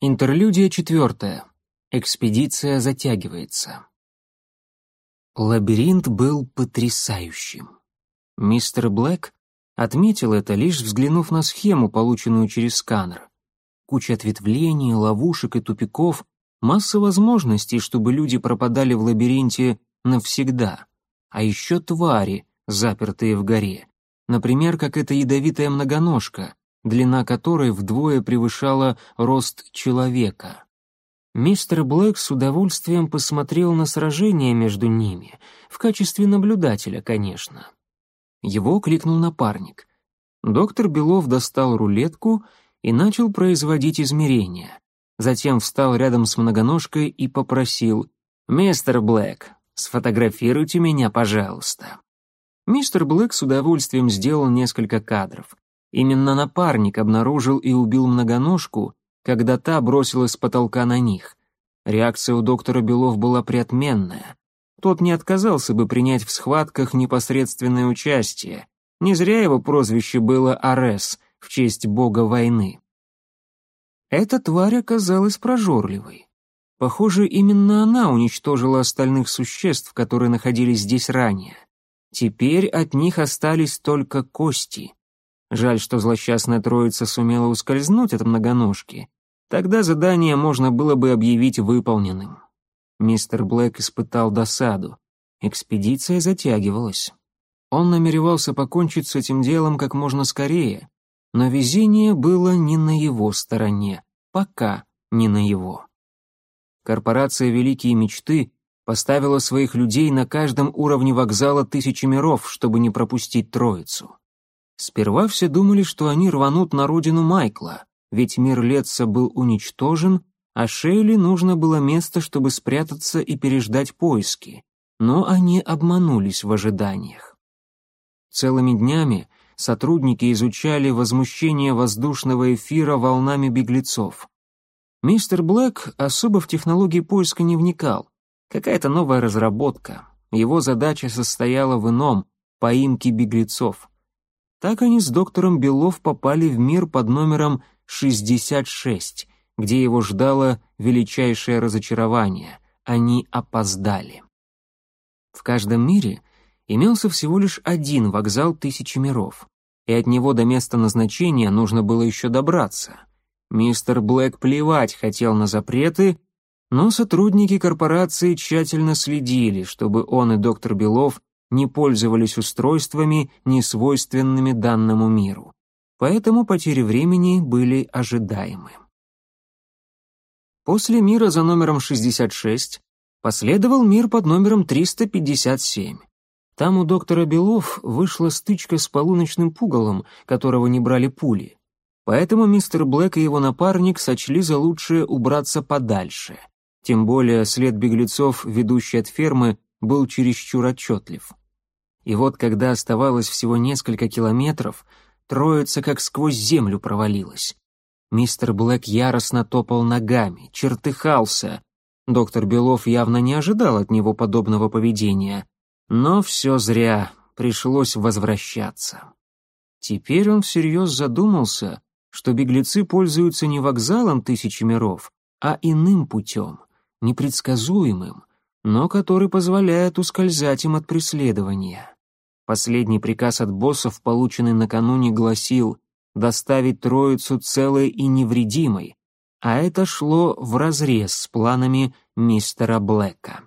Интерлюдия четвертая. Экспедиция затягивается. Лабиринт был потрясающим. Мистер Блэк отметил это, лишь взглянув на схему, полученную через сканер. Куча ответвлений, ловушек и тупиков, масса возможностей, чтобы люди пропадали в лабиринте навсегда. А еще твари, запертые в горе. Например, как эта ядовитая многоножка, длина которой вдвое превышала рост человека. Мистер Блэк с удовольствием посмотрел на сражение между ними, в качестве наблюдателя, конечно. Его кликнул напарник. Доктор Белов достал рулетку и начал производить измерения. Затем встал рядом с многоножкой и попросил «Мистер Блэк, сфотографируйте меня, пожалуйста». Мистер Блэк с удовольствием сделал несколько кадров. Именно напарник обнаружил и убил многоножку, когда та бросилась с потолка на них. Реакция у доктора Белов была приотменная. Тот не отказался бы принять в схватках непосредственное участие. Не зря его прозвище было Арес, в честь бога войны. Эта тварь оказалась прожорливой. Похоже, именно она уничтожила остальных существ, которые находились здесь ранее. Теперь от них остались только кости. Жаль, что злосчастная троица сумела ускользнуть от многоножки. Тогда задание можно было бы объявить выполненным. Мистер Блэк испытал досаду. Экспедиция затягивалась. Он намеревался покончить с этим делом как можно скорее, но везение было не на его стороне, пока не на его. Корпорация «Великие мечты» поставила своих людей на каждом уровне вокзала тысячи миров, чтобы не пропустить троицу. Сперва все думали, что они рванут на родину Майкла, ведь мир Летца был уничтожен, а Шейли нужно было место, чтобы спрятаться и переждать поиски. Но они обманулись в ожиданиях. Целыми днями сотрудники изучали возмущение воздушного эфира волнами беглецов. Мистер Блэк особо в технологии поиска не вникал. Какая-то новая разработка. Его задача состояла в ином — поимке беглецов. Так они с доктором Белов попали в мир под номером 66, где его ждало величайшее разочарование. Они опоздали. В каждом мире имелся всего лишь один вокзал тысячи миров, и от него до места назначения нужно было еще добраться. Мистер Блэк плевать хотел на запреты, но сотрудники корпорации тщательно следили, чтобы он и доктор Белов не пользовались устройствами, не свойственными данному миру. Поэтому потери времени были ожидаемы. После мира за номером 66 последовал мир под номером 357. Там у доктора Белов вышла стычка с полуночным пугалом, которого не брали пули. Поэтому мистер Блэк и его напарник сочли за лучшее убраться подальше. Тем более след беглецов, ведущий от фермы, был чересчур отчетлив. И вот, когда оставалось всего несколько километров, троица как сквозь землю провалилась. Мистер Блэк яростно топал ногами, чертыхался. Доктор Белов явно не ожидал от него подобного поведения. Но все зря, пришлось возвращаться. Теперь он всерьез задумался, что беглецы пользуются не вокзалом тысячи миров, а иным путем, непредсказуемым, но который позволяет ускользать им от преследования. Последний приказ от боссов, полученный накануне, гласил доставить троицу целой и невредимой, а это шло вразрез с планами мистера Блэка.